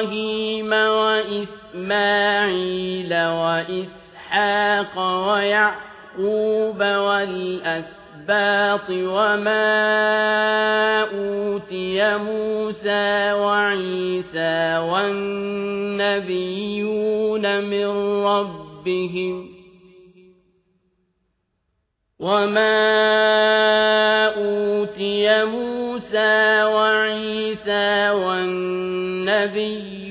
إِبْرَاهِيمَ وَإِسْمَاعِيلَ وَإِسْحَاقَ وَيَعْقُوبَ وَالْأَسْبَاطِ وَمَا أُوتِيَ مُوسَى وَعِيسَى وَالنَّبِيُّونَ مِن رَّبِّهِمْ وَمَا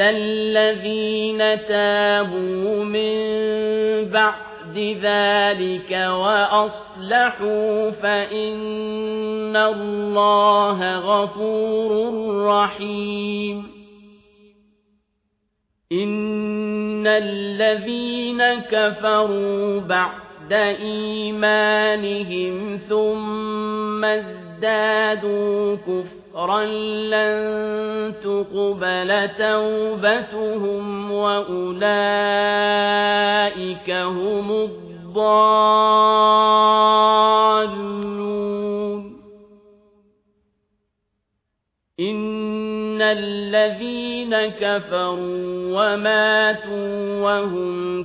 إِلَّا الَّذِينَ تَابُوا مِن بَعْدِ ذَلِكَ وَأَصْلَحُوا فَإِنَّ اللَّهَ غَفُورٌ رَّحِيمٌ إِنَّ الَّذِينَ كَفَرُوا بَعْدَ إِيمَانِهِمْ ثُمَّ ازْدَادُوا كُفْرًا لَّن تُقْبَلَ تَوْبَتُهُمْ وَأُولَٰئِكَ هُمُ الضَّالُّونَ. إِنَّ الَّذِينَ كَفَرُوا وَمَاتُوا وَهُمْ